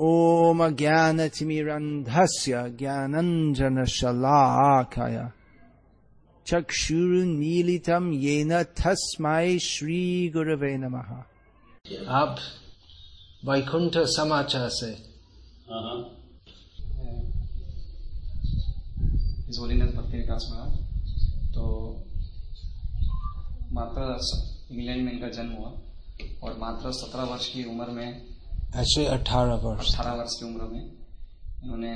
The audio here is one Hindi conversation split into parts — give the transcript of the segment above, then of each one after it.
ॐ ज्ञानतिमिरन्धस्य ज्ञानञ्जनशलाकाय। चक्षुरुन्मीलितं येन तस्मै श्रीगुरवे नमः। अब वैकुंठ समाचार से। इस होलीनेस भक्ति विकास महाराज तो मात्र इंग्लैंड में इनका जन्म हुआ और मात्र सत्रह वर्ष की उम्र में ऐसे अठारह वर्ष अठारह वर्ष की उम्र में इन्होंने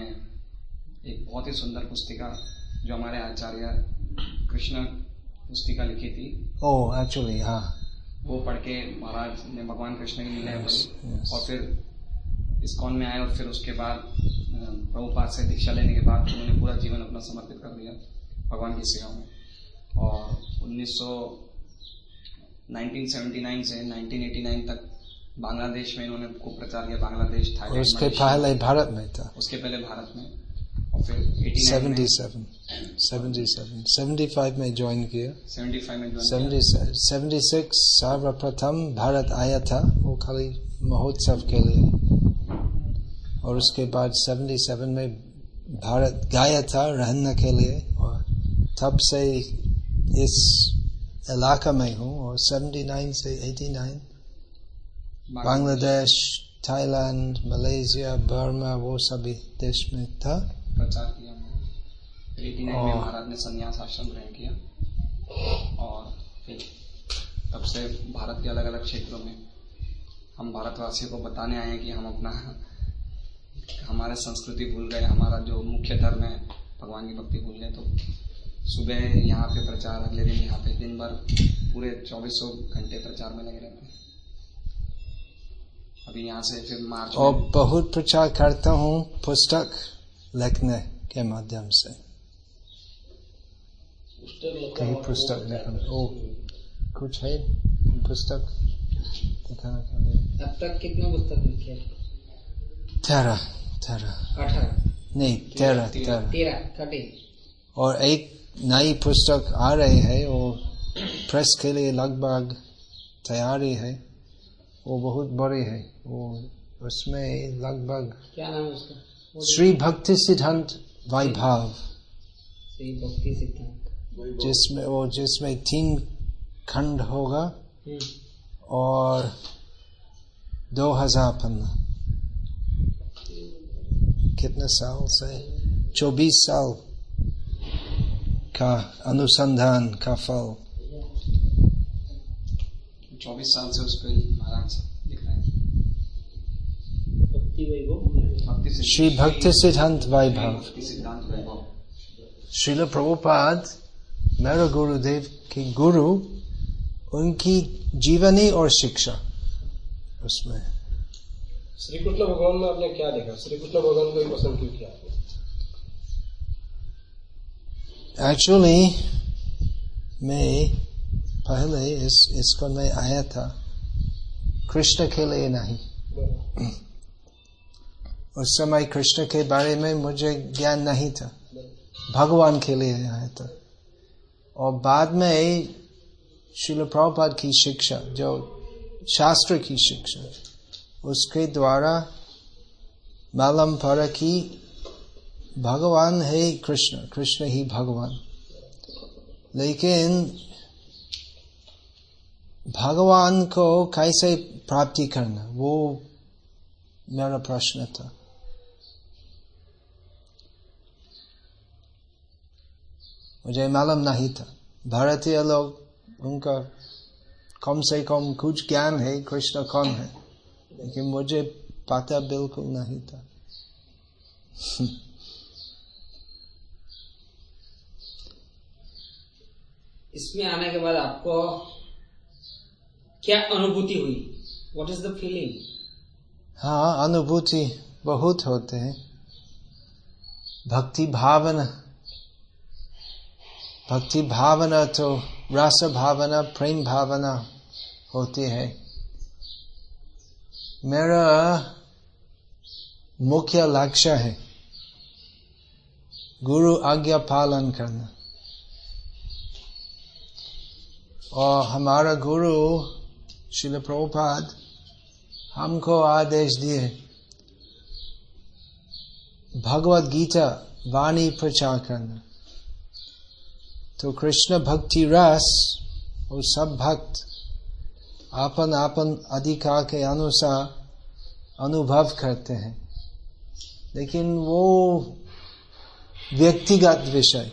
एक बहुत ही सुंदर पुस्तिका जो हमारे आचार्य कृष्ण पुस्तिका लिखी थी। ओ एक्चुअली हाँ। वो पढ़ के महाराज ने भगवान कृष्ण की लीलाएँ Yes, yes. और फिर इस्कॉन में आए और फिर उसके बाद प्रभुपाद से दीक्षा लेने के बाद उन्होंने पूरा जीवन अपना समर्पित कर दिया भगवान की सेवा में। और 1979 से 1989 तक बांग्लादेश में इन्होंने खूब प्रचार किया। बांग्लादेश थाईलैंड उसके पहले भारत में था। उसके पहले भारत में। और फिर 77 77 75 में ज्वाइन किया। 75 में ज्वाइन 70 76 सर्वप्रथम भारत आया था वो खाली महोत्सव के लिए। और उसके बाद 77 में भारत गया था रहने के लिए। और तब से इस इलाका में हूँ। और 79 से 89 बांग्लादेश थाईलैंड मलेशिया बर्मा वो सभी देश में था। प्रचार किया 89 में महाराज ने संन्यास आश्रम ग्रहण किया। और फिर तब से भारत के अलग अलग क्षेत्रों में हम भारतवासियों को बताने आए हैं कि हम अपना हमारे संस्कृति भूल गए हमारा जो मुख्य धर्म है भगवान की भक्ति भूल गए। तो सुबह यहाँ पे प्रचार अगले दिन यहाँ पे दिन भर पूरे चौबीसों घंटे प्रचार में लगे रहते हैं। अभी यहाँ से फिर मार्च और बहुत प्रचार करता हूँ पुस्तक लिखने के माध्यम से। कहीं पुस्तक लिखन ओ कुछ है पुस्तक दिखाने के लिए? अब तक कितने पुस्तक लिखे तेरह तेरह। अठारह। नहीं तेरह तेरह तेरह। और एक नई पुस्तक आ रही है और प्रेस के लिए लगभग तैयारी है। वो बहुत बड़ी है। वो उसमें लगभग क्या नाम उसका? श्री भक्ति सिद्धांत वैभव। श्री भक्ति सिद्धांत। जिसमें वो जिसमें तीन खंड होगा हम्म, और दो हज़ार पन्ना। कितने साल से? चौबीस साल का अनुसंधान का फल। चौबीस साल से उस पर महाराज लिख रहे हैं। भक्ति वैभव भक्ति सिद्धांत- श्री भक्ति सिद्धांत वैभव। श्रील प्रभुपाद मेरे गुरुदेव के गुरु उनकी जीवनी और शिक्षा उसमें। श्री कृष्ण भगवान में आपने क्या देखा? श्री कृष्ण भगवान को पसंद क्यों किया एक्चुअली मैं पहले इस, इसको में आया था। कृष्ण के लिए नहीं। उस समय कृष्ण के बारे में मुझे ज्ञान नहीं था। भगवान के लिए आया था। और बाद में शिल प्रभुपाद की शिक्षा, जो शास्त्र की शिक्षा, उसके द्वारा मालूम पड़ा कि भगवान है कृष्ण कृष्ण ही भगवान। लेकिन भगवान को कैसे प्राप्ति करना, वो मेरा प्रश्न था। मुझे मालूम नहीं था। भारतीय लोग, उनका कम से कम कुछ ज्ञान है कृष्ण कौन है, लेकिन मुझे पता बिल्कुल नहीं था। इसमें आने के बाद आपको क्या अनुभूति हुई? वॉट इज़ द फीलिंग हाँ अनुभूति बहुत होते हैं। भक्ति भावना। भक्ति भावना तो रस भावना, प्रेम भावना होती है। मेरा मुख्य लक्ष्य है गुरु आज्ञा पालन करना। और हमारा गुरु शिल प्रभुपाद हमको आदेश दिए। भगवत गीता वाणी प्रचार करना। तो कृष्ण भक्ति रस वो सब भक्त आपन आपन अधिकार के अनुसार अनुभव करते हैं। लेकिन वो व्यक्तिगत विषय।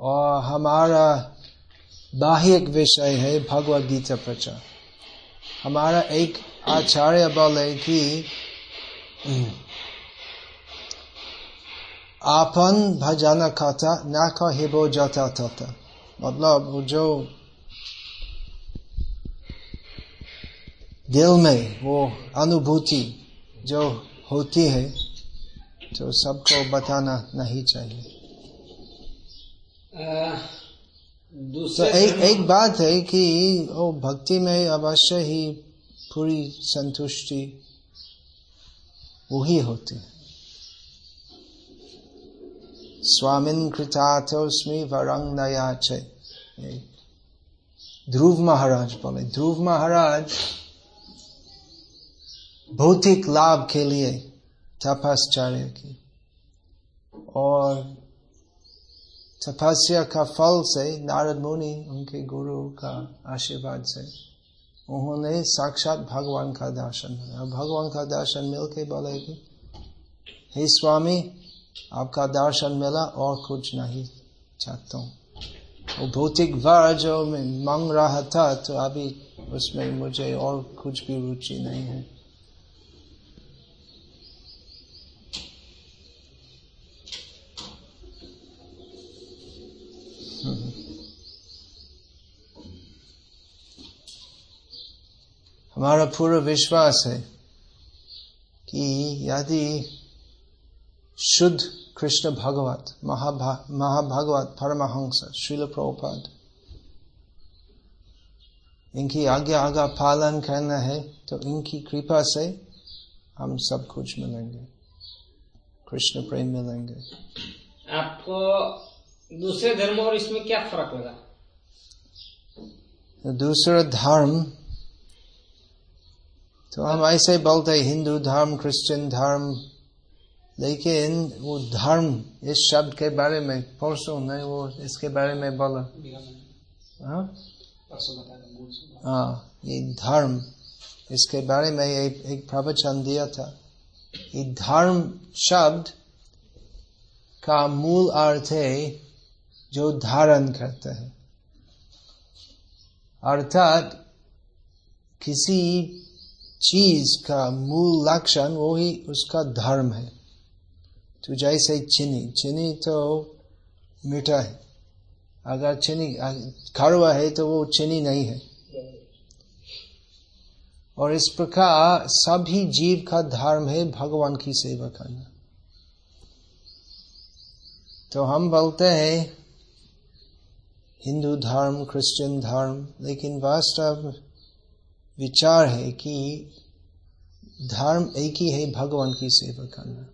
और हमारा बाह्यक विषय है भगवत गीता प्रचार। हमारा एक आचार्य बोले कि, आपन भजन कथा न कहिबो जता तथा मतलब जो दिल में वो अनुभूति जो होती है तो सबको बताना नहीं चाहिए। तो दूसरे एक एक बात है कि वो भक्ति में अवश्य ही पूरी संतुष्टि वही होती है। स्वामिन कृतार्थोस्मि वरंग नया ध्रुव महाराज बोले ध्रुव महाराज भौतिक लाभ के लिए तपश्चर्य की। और तपस्या का फल से नारद मुनि उनके गुरु का आशीर्वाद से उन्होंने साक्षात भगवान का दर्शन और भगवान का दर्शन मिलके बोले कि हे स्वामी आपका दर्शन मिला और कुछ नहीं चाहता हूँ वो भौतिक वर जो मैं मांग रहा था तो अभी उसमें मुझे और कुछ भी रुचि नहीं है हमारा पूरा विश्वास है कि यदि शुद्ध कृष्ण भगवत महाभा महाभागवत परमहंस श्रील प्रभुपाद इनकी आज्ञा आज्ञा पालन करना है तो इनकी कृपा से हम सब कुछ मिलेंगे। कृष्ण प्रेम मिलेंगे। आपको दूसरे धर्म और इसमें क्या फ़र्क लगा? दूसरा धर्म तो हम ऐसे बोलते हिंदू धर्म क्रिश्चियन धर्म। लेकिन वो धर्म इस शब्द के बारे में परसों नहीं वो इसके बारे में बोला। हाँ? हाँ ये धर्म इसके बारे में एक, एक प्रवचन दिया था। ये धर्म शब्द का मूल अर्थ है जो धारण करता है। अर्थात किसी चीज़ का मूल लक्षण वो ही उसका धर्म है। तो जैसे चीनी चीनी तो मीठा है। अगर चीनी, खड़वा है तो वो चीनी नहीं है। और इस प्रकार सभी जीव का धर्म है भगवान की सेवा करना। तो हम बोलते हैं, हिंदू धर्म, क्रिश्चियन धर्म, लेकिन वास्तव विचार है कि धर्म एक ही है भगवान की सेवा करना।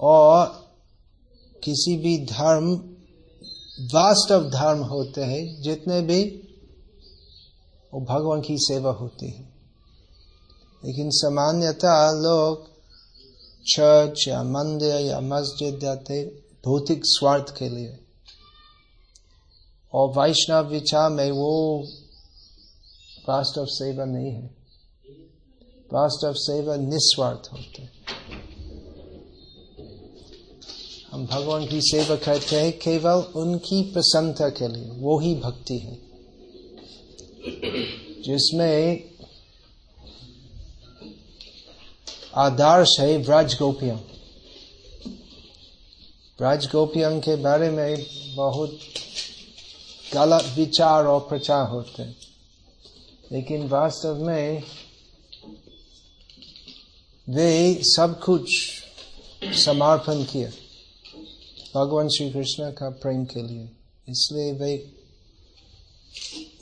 और किसी भी धर्म, वास्तव धर्म होते हैं, जितने भी वो भगवान की सेवा होती है। लेकिन सामान्यतः लोग चर्च या मंदिर या मस्जिद जाते भौतिक स्वार्थ के लिए। और वैष्णव विचार में वो वास्तव सेवा नहीं है वास्तव सेवा निस्वार्थ होते हम भगवान की सेवा करते हैं केवल उनकी प्रसन्नता के लिए वो ही भक्ति है जिसमें आदर्श है ब्रज गोपियों ब्रज गोपियों के बारे में बहुत गलत विचार और प्रचार होते हैं लेकिन वास्तव में वे सब कुछ समर्पण किया भगवान श्री कृष्ण का प्रेम के लिए। इसलिए वे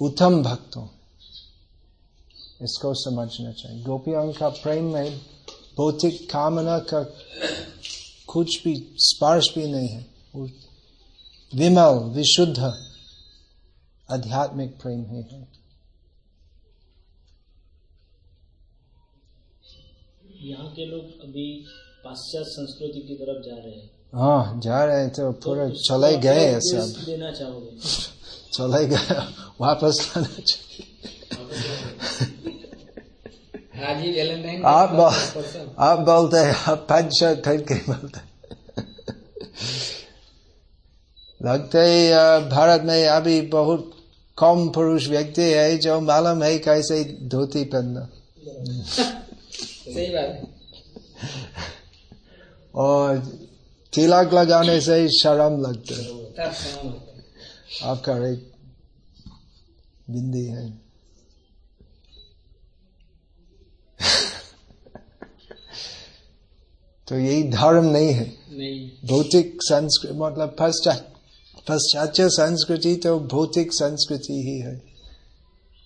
उत्तम भक्तों, इसको समझना चाहिए। गोपियों का प्रेम में भौतिक कामना का कुछ भी स्पर्श भी नहीं है। विमल, विशुद्ध आध्यात्मिक प्रेम ही है। यहाँ के लोग अभी पाश्चात्य संस्कृति की तरफ़ जा रहे हैं। हाँ जा रहे हैं तो पूरा चले उसको गए हैं सब। देना चाहोगे? चले गए वापस आना चाहिए। ही आप बोल- आप बोलते हैं आप पैंट शर्ट पहन के बोलते हैं। लगता है भारत में अभी बहुत कम पुरुष व्यक्ति है जो मालूम है कैसे धोती पहनना। सही बात। है और तिलक लगाने से शर्म लगता शर्म है। आपका एक बिंदी है। तो यही धर्म नहीं है। नहीं। भौतिक संस्कृति मतलब पश्चात पाश्चात्य संस्कृति तो भौतिक संस्कृति ही है।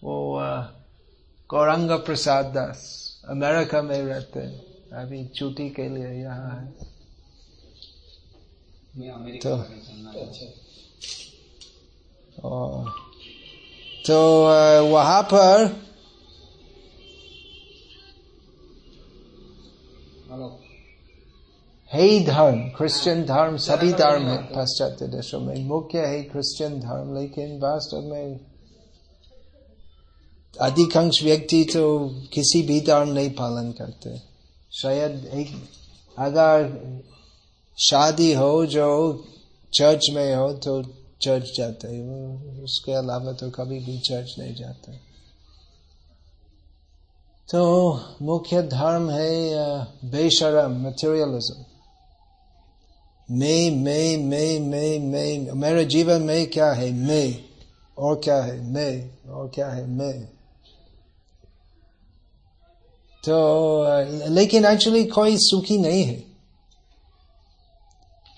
वो गौरंग प्रसाद दास। अमेरिका में रहते हैं। अभी छुट्टी के लिए यहाँ है। मैं तो- है। अच्छा। तो वहाँ पर है ही धर्म क्रिश्चियन धर्म सभी धर्म है पाश्चात्य देशों में। मुख्य है क्रिश्चियन धर्म लेकिन वास्तव में अधिकांश व्यक्ति तो किसी भी धर्म नहीं पालन करते। शायद एक, अगर शादी हो जो चर्च में हो तो चर्च जाते हैं। उसके अलावा तो कभी भी चर्च नहीं जाते। तो मुख्य धर्म है बेशरम मटेरियलिज्म मैं मैं मैं मैं मैं, मेरे जीवन में क्या है? मैं, और क्या है? मैं, और क्या है? मैं। तो लेकिन एक्चुअली कोई सुखी नहीं है।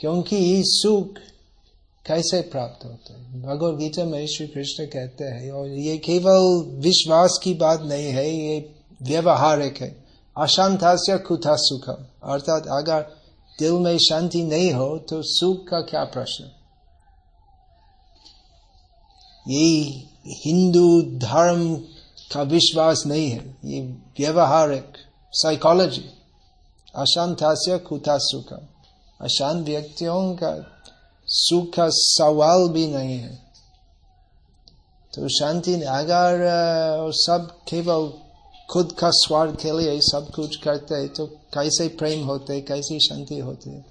क्योंकि सुख कैसे प्राप्त होता है? भगवत गीता में श्री कृष्ण कहते हैं, और ये केवल विश्वास की बात नहीं है, ये व्यवहारिक है। अशांतास्य कुथा सुखम? अर्थात अगर दिल में शांति नहीं हो तो सुख का क्या प्रश्न? यही हिंदू धर्म का विश्वास नहीं है। ये व्यवहारिक साइकोलॉजी अशांतास्य कुथा सुखम अशांत व्यक्तियों का सुख का सवाल भी नहीं है। तो शांति अगर सब केवल खुद का स्वार्थ के लिए सब कुछ करते हैं तो कैसे प्रेम होते कैसी शांति होती है?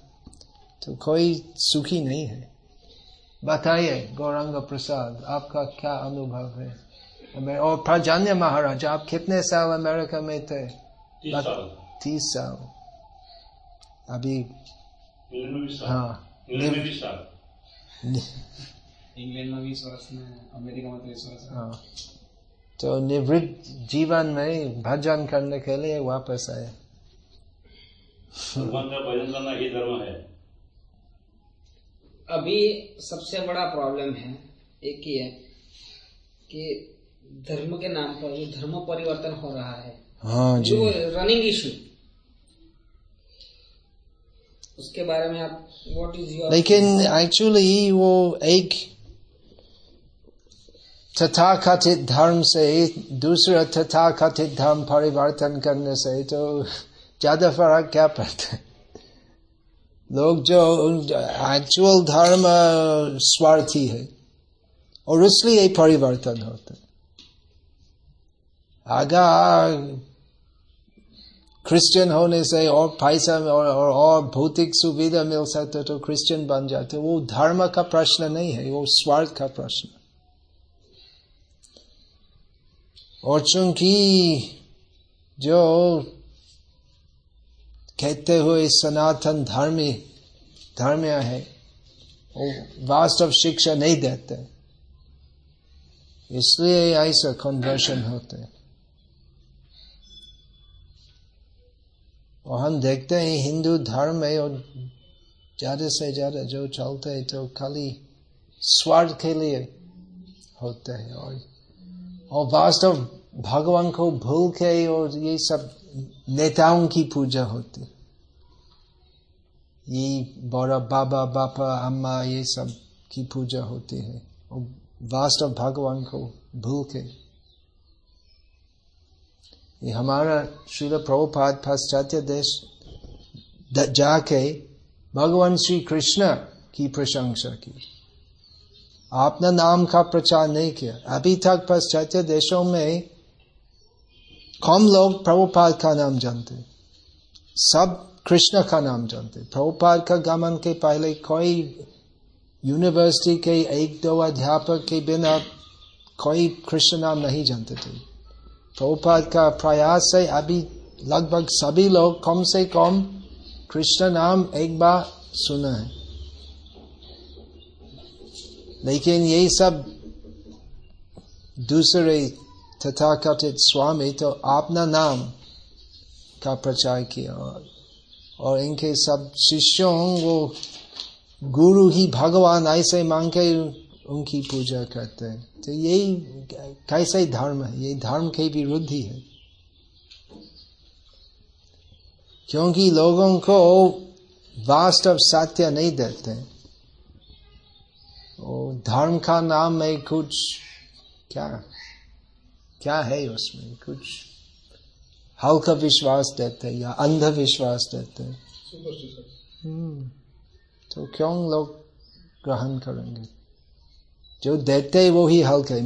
तो कोई सुखी नहीं है। बताइए, गौरंग प्रसाद, आपका क्या अनुभव है? और प्राजान्य महाराज आप कितने साल अमेरिका में थे? तीस साल। अभी हाँ। इंग्लैंड में बीस साल। इंग्लैंड में बीस वर्ष में अमेरिका में तेईस वर्ष। हाँ। तो निवृत्त जीवन में भजन करने के लिए वापस आए। भगवान का भजन करना ये धर्म है। अभी सबसे बड़ा प्रॉब्लम है एक ही है कि धर्म के नाम पर जो धर्म परिवर्तन हो रहा है। हाँ जी। जो रनिंग इशू उसके बारे में आप व्हाट इज़ योर लेकिन एक्चुअली वो एक तथाकथित धर्म से दूसरा तथाकथित धर्म परिवर्तन करने से तो ज़्यादा फ़र्क क्या पड़ता है? लोग जो एक्चुअल धर्म स्वार्थी है और इसलिए परिवर्तन होता अगर क्रिश्चियन होने से और पैसा और, और, और भौतिक सुविधा मिल सकते तो क्रिश्चियन बन जाते वो धर्म का प्रश्न नहीं है वो स्वार्थ का प्रश्न। और चूँकि जो कहते हुए सनातन धर्मी धर्म है वो वास्तव शिक्षा नहीं देते। इसलिए ऐसा कन्वर्शन होते हैं। और हम देखते हैं, हिंदू धर्म में और ज़्यादा से ज़्यादा जो चलते हैं तो खाली स्वार्थ के लिए होते हैं और और वास्तव भगवान को भूल के और ये सब नेताओं की पूजा होती। ये बड़ा बाबा, बापा, अम्मा, ये सब की पूजा होती है और वास्तव भगवान को भूल के ये हमारा श्रील प्रभुपाद पाश्चात्य देश जाके भगवान श्री कृष्ण की प्रशंसा की। आपने नाम का प्रचार नहीं किया। अभी तक पाश्चात्य देशों में कम लोग प्रभुपाद का नाम जानते सब कृष्ण का नाम जानते प्रभुपाद का गमन के पहले कोई यूनिवर्सिटी के एक दो अध्यापक के बिना कोई कृष्ण नाम नहीं जानते थे। प्रभुपाद का प्रयास है अभी लगभग सभी लोग कम से कम कृष्ण नाम एक बार सुना है लेकिन यही सब दूसरे तथाकथित स्वामी तो अपना नाम का प्रचार किया और, और इनके सब शिष्यों वो गुरु ही भगवान ऐसे मांग के उनकी पूजा करते हैं। तो यही कैसा ही धर्म है यही धर्म के विरुद्ध ही है। क्योंकि लोगों को वास्तव सत्य नहीं देते। वो धर्म का नाम में कुछ क्या क्या है उसमें? कुछ हल्का विश्वास देते या अंधविश्वास देते। हम्म, तो क्यों लोग ग्रहण करेंगे? जो देते वो ही हल्के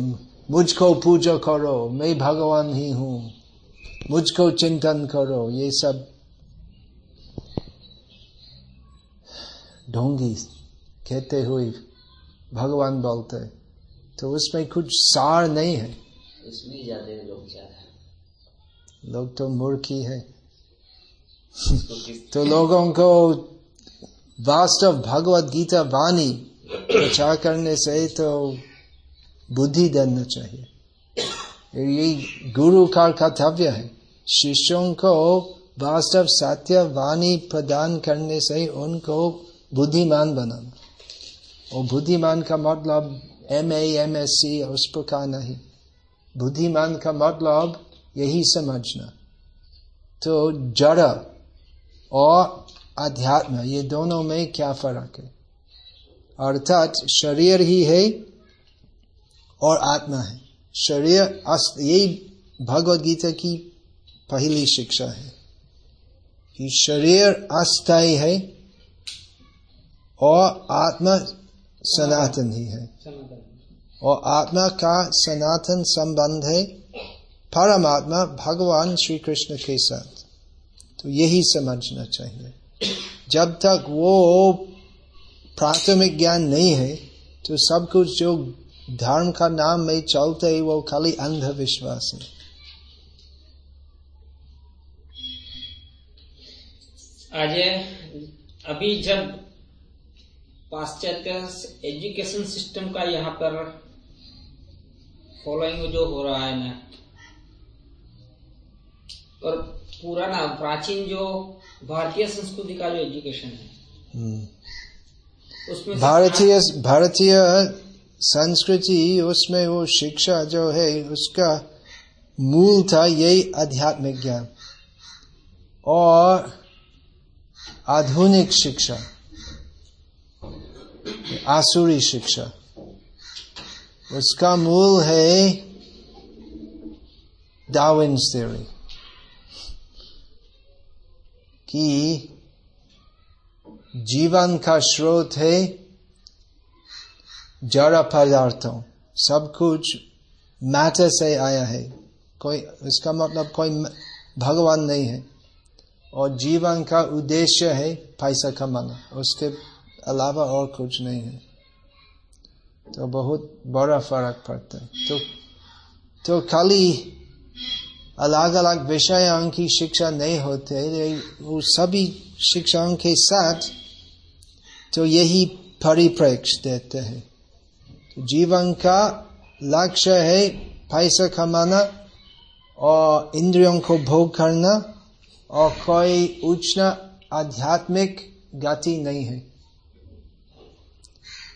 मुझको पूजा करो मैं भगवान ही हूँ। मुझको चिंतन करो ये सब। ढोंगी कहते हुए भगवान बोलते तो उसमें कुछ सार नहीं है। इसमें ज़्यादा लोग ज़्यादा लोग तो मूर्खी है। तो लोगों को वास्तव भगवत गीता वाणी प्रचार करने से तो बुद्धि देना चाहिए। ये गुरु का कर्तव्य है। शिष्यों को वास्तव सत्य वाणी प्रदान करने से उनको बुद्धिमान बनाना। और बुद्धिमान का मतलब एम एम एस सी उस प्रकार नहीं। बुद्धिमान का मतलब यही समझना। तो जड़ और अध्यात्म ये दोनों में क्या फ़र्क है? अर्थात शरीर ही है और आत्मा है। शरीर अस्त यही भगवत गीता की पहली शिक्षा है कि शरीर अस्थायी है और आत्मा सनातन ही है। और आत्मा का सनातन संबंध है परमात्मा भगवान श्री कृष्ण के साथ। तो यही समझना चाहिए। जब तक वो प्राथमिक ज्ञान नहीं है तो सब कुछ जो धर्म का नाम में चलते है वो खाली अंधविश्वास है। आज अभी जब पाश्चात्य एजुकेशन सिस्टम का यहाँ पर फॉलोइंग जो हो रहा है ना और पूरा ना प्राचीन जो भारतीय संस्कृति का जो एजुकेशन है से भारतीय भारतीय संस्कृति उसमें वो शिक्षा जो है उसका मूल था यही आध्यात्मिक ज्ञान। और आधुनिक शिक्षा आसुरी शिक्षा उसका मूल है डाविन्स थ्योरी कि जीवन का स्रोत है जड़ पदार्थों। सब कुछ मैटर से आया है। कोई, इसका मतलब कोई भगवान नहीं है। और जीवन का उद्देश्य है पैसा कमाना। उसके अलावा और कुछ नहीं है। तो बहुत बड़ा फ़र्क पड़ता है। तो तो खाली अलग अलग विषयों की शिक्षा नहीं होते वो सभी शिक्षाओं के साथ तो यही परिप्रेक्ष्य देते हैं। तो जीवन का लक्ष्य है पैसा कमाना और इंद्रियों को भोग करना और कोई उच्च आध्यात्मिक गति नहीं है।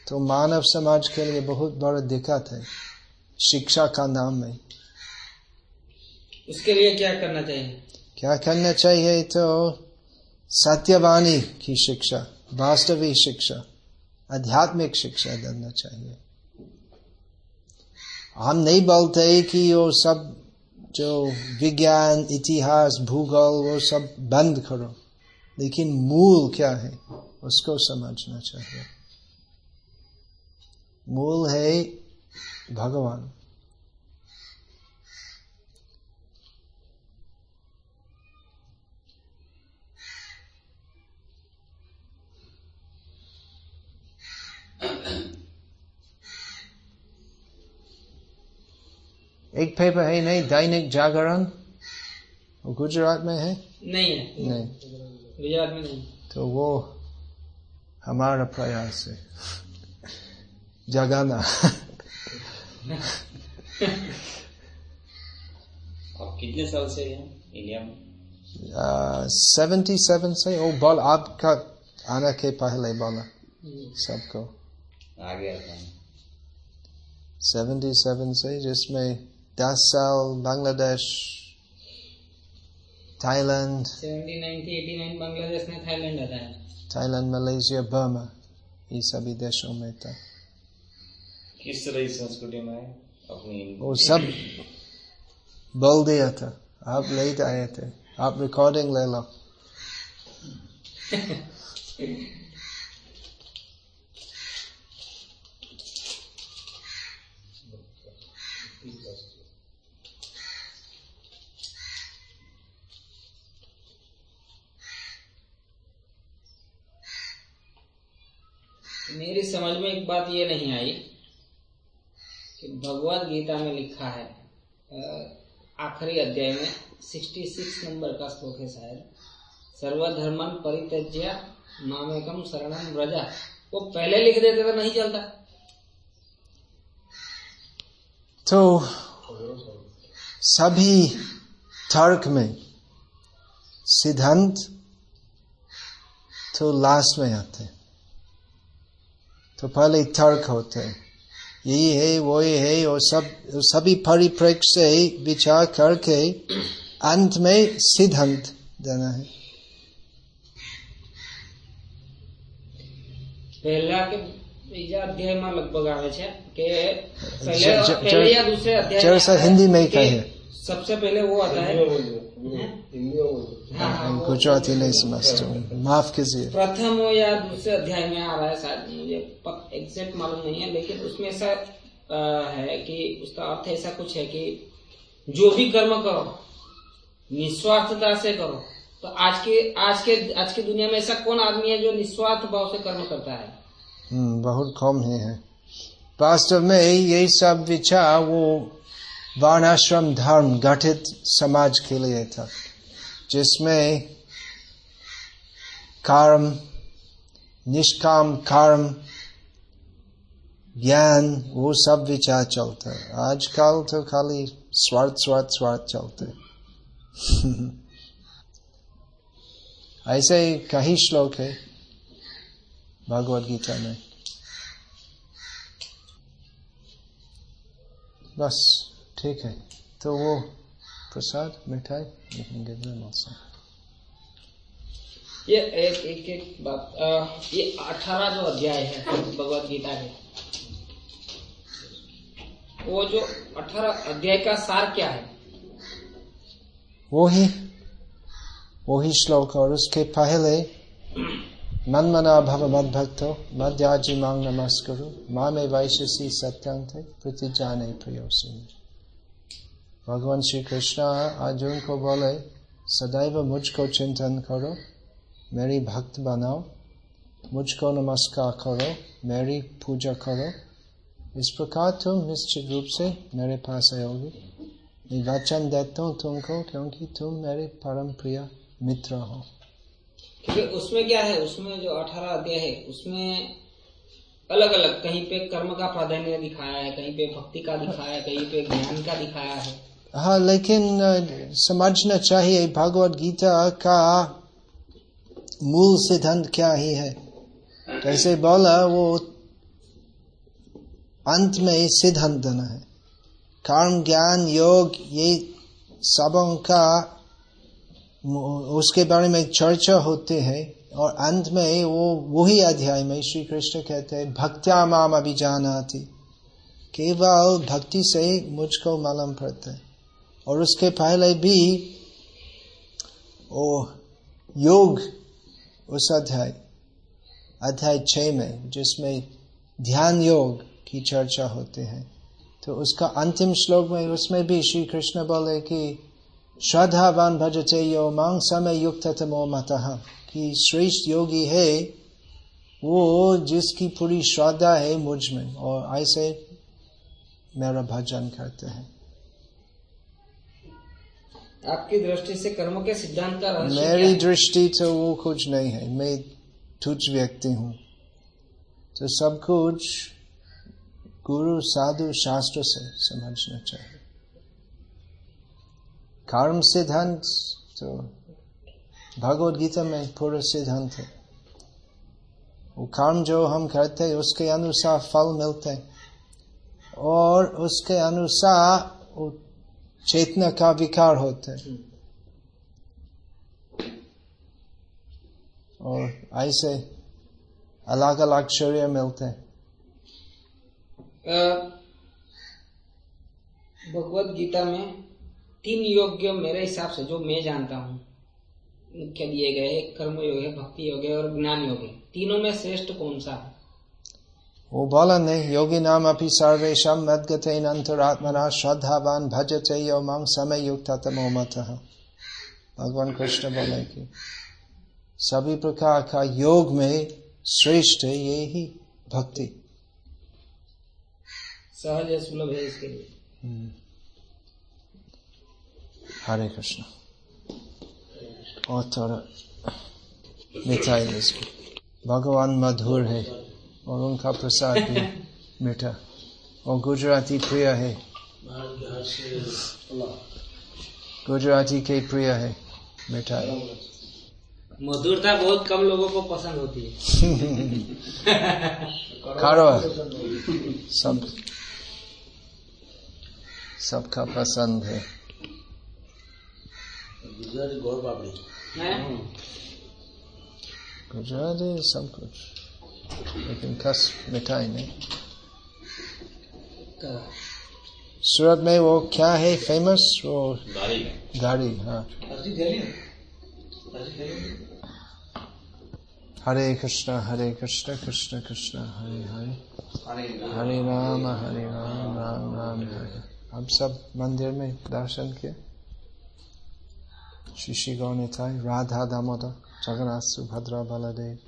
तो मानव समाज के लिए बहुत बड़ा दिक्कत है शिक्षा का नाम है उसके लिए क्या करना चाहिए? क्या करना चाहिए? तो सत्यवाणी की शिक्षा। वास्तविक शिक्षा, आध्यात्मिक शिक्षा देना चाहिए। हम नहीं बोलते कि वो सब जो विज्ञान, इतिहास, भूगोल, वो सब बंद करो। लेकिन मूल क्या है, उसको समझना चाहिए। मूल है भगवान। एक पेपर है नहीं दैनिक जागरण। वो गुजरात में है? नहीं है। नहीं। गुजरात में नहीं। तो वो हमारा प्रयास है। जगाना। आप कितने साल से हैं इंडिया में? सेवेंटी सेवन से। वो बोल आपका आने के पहले बोला। सबको। आ गया सेवेंटी सेवन से जिसमें seventy ninety eighty nine Bangladesh में थाईलैंड आता है। थाईलैंड मलेशिया बर्मा ये सभी देशों में था। किस तरह की संस्कृति में अपनी वो सब बोल दिया था। आप लेट आए थे। आप रिकॉर्डिंग ले लो। मेरी समझ में एक बात ये नहीं आई कि भगवत गीता में लिखा है आखिरी अध्याय में 66 नंबर का श्लोक है शायद। सर्वधर्मन परित्यज्य मामेकम शरणम व्रजा। वो पहले लिख देते तो नहीं चलता। तो सभी तर्क में सिद्धांत तो लास्ट में आते तो पहले तर्क होते यही है वो ही है और सब सभी परिप्रेक्ष्य से विचार करके अंत में सिद्धांत देना है પહેલા કે બીજા અધ્યાયમાં લગભગ આવે છે કે ज- पहले ज- पहले या दूसरे अध्याय में जरा सा आता है हिंदी में ही कि कहिए। सबसे पहले वो आता है गुजराती नहीं समझता हूँ। माफ़ कीजिए। प्रथम हो या दूसरे अध्याय में आ रहा है शायद मुझे एग्जैक्ट मालूम नहीं है लेकिन उसमें ऐसा है कि उसका अर्थ ऐसा कुछ है कि जो भी कर्म करो निस्वार्थता से करो तो आज के आज के आज की दुनिया में ऐसा कौन आदमी है जो निस्वार्थ भाव से कर्म करता है? हम्म, बहुत कम ही है। वास्तव में यही सब विचार वो वर्णाश्रम धर्म गठित समाज के लिए था जिसमें कर्म निष्काम कर्म ज्ञान वो सब विचार चलता है आजकल तो खाली स्वार्थ स्वार्थ स्वार्थ चलते ऐसे कई श्लोक है भगवत गीता में बस ठीक है। तो वो प्रसाद मिठाई also. ये एक एक एक बात अ, ये अठारह जो अध्याय है भगवत गीता के वो जो अठारह अध्याय का सार क्या है? वो ही वो ही श्लोक और उसके पहले मन मना भव मद भक्तो मध्याजी मांग नमस्करु माँ में वैश्यसी सत्यंत प्रतिजाने प्रियोसी भगवान श्री कृष्ण अर्जुन को बोले, सदैव मुझको चिंतन करो, मेरी भक्त बनाओ। मुझको नमस्कार करो, मेरी पूजा करो। इस प्रकार तुम निश्चित रूप से मेरे पास आओगे। मैं वचन देता हूँ तुमको, क्योंकि तुम मेरे परम प्रिय मित्र हो। क्योंकि उसमें क्या है? उसमें जो अठारह अध्याय है, उसमें अलग अलग कहीं पे कर्म का प्राधान्य दिखाया है, कहीं पे भक्ति का दिखाया है, कहीं पे ज्ञान का दिखाया है। हाँ लेकिन समझना चाहिए भगवत गीता का मूल सिद्धांत क्या ही है। जैसे बोला, वो अंत में सिद्धांत देना है। कर्म ज्ञान, योग, ये सबों का उसके बारे में चर्चा होते हैं, और अंत में वो, वही अध्याय में श्री कृष्ण कहते हैं, भक्त्या माम अभिजानाति। केवल भक्ति से मुझको मालूम पड़ता है। और उसके पहले भी वो योग उस अध्याय अध्याय छ में, जिसमें ध्यान योग की चर्चा होते हैं तो उसका अंतिम श्लोक में, उसमें भी श्री कृष्ण बोले कि श्रद्धावान भजते यो मांग समय युक्त तमो मत कि श्रेष्ठ योगी है वो जिसकी पूरी श्रद्धा है मुझमें, और ऐसे मेरा भजन करते हैं। आपकी दृष्टि से कर्म के सिद्धांत का रहस्य मेरी दृष्टि तो वो कुछ नहीं है। मैं तुझ व्यक्ति हूँ। तो सब कुछ गुरु साधु शास्त्र से समझना चाहिए। कर्म सिद्धांत तो भगवत गीता में पूरा सिद्धांत है। वो कर्म जो हम करते हैं उसके अनुसार फल मिलते हैं। और उसके अनुसार वो चेतना का विकार होता है। और ऐसे अलग अलग शरीर मिलते हैं। भगवत गीता में तीन योग्य मेरे हिसाब से जो मैं जानता हूँ मुख्य दिए गए कर्म योग है, भक्ति योग है और ज्ञान योग है। तीनों में श्रेष्ठ कौन सा है? वो बोला नहीं योगी नाम अपनी सर्वेशम मदगते अंतरात्मना श्रद्धावान भजते यो मांग समय युक्त तमो मत भगवान कृष्ण बोले कि सभी प्रकार का योग में श्रेष्ठ है ये ही भक्ति सहज है सुलभ है इसके लिए हरे कृष्ण और थोड़ा मिठाई इसको भगवान मधुर है और उनका प्रसाद भी मीठा और गुजराती प्रिय है। गुजराती के प्रिय है मिठाई। मधुरता बहुत कम लोगों को पसंद होती है। खारो सब सबका पसंद है। हैं? गुजराती सब कुछ। लेकिन खस मिठाई नहीं सूरत में वो क्या है? फ़ेमस वो? गाड़ी। हाँ। हरे कृष्णा हरे कृष्ण कृष्ण कृष्ण हरे हरे। हरे राम हरे राम राम राम हरे। हम सब मंदिर में दर्शन किए। श्री श्री गौर राधा दामोदर जगन्नाथ सुभद्रा बलदेव।